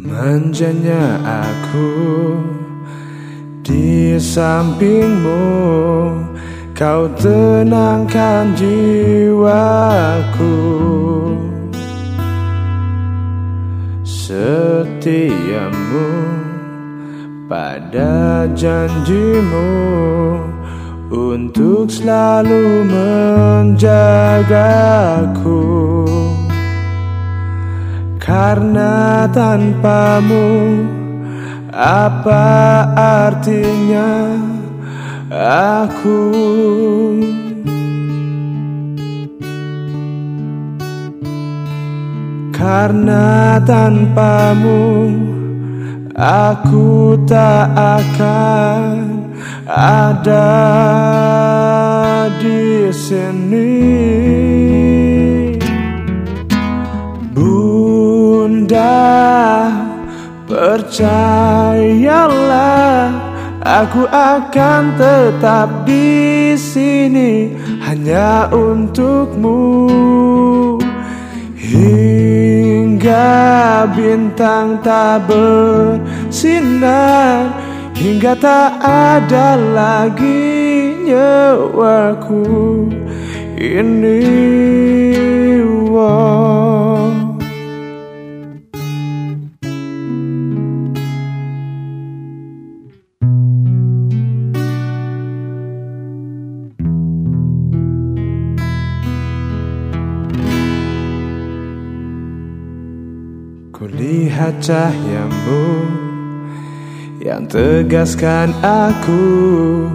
Manjanya aku di sampingmu Kau tenangkan jiwaku. Setiamu pada janjimu Untuk selalu menjagaku Karena tanpamu Apa artinya aku? Karena tanpamu Aku tak akan ada di sini percayalah Aku akan tetap di sini hanya untukmu Hingga bintang tak bersinar Hingga tak ada lagi nyawaku Ini wow. Kulihat cahayamu yang tegaskan aku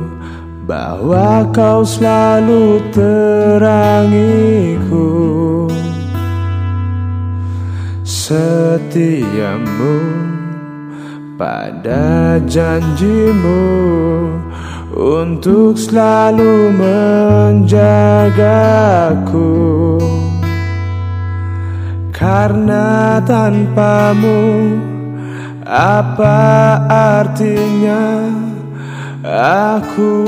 bahwa kau selalu terangiku setiamu pada janjimu untuk selalu menjagaku. Karena tanpamu Apa artinya aku?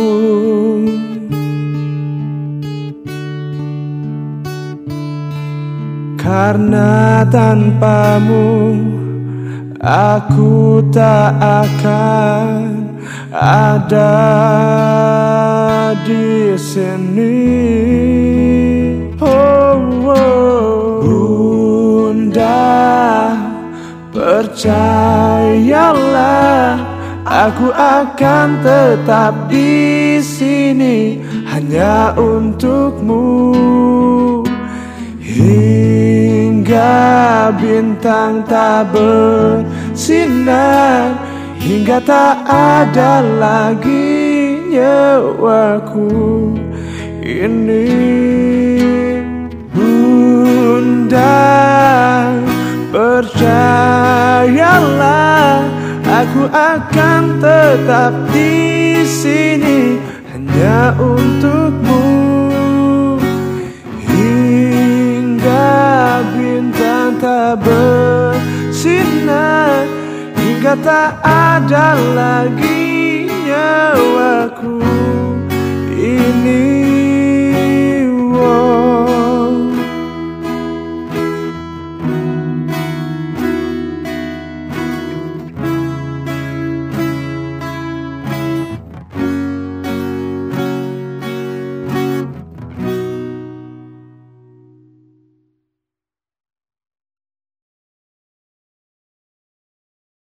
Karena tanpamu Aku tak akan ada di sini Percayalah, aku akan tetap di sini hanya untukmu. Hingga bintang tak bersinar, hingga tak ada lagi nyawaku ini. Bunda tetap di sini hanya untukmu. Hingga bintang tak bersinar Hingga tak ada lagi nyawaku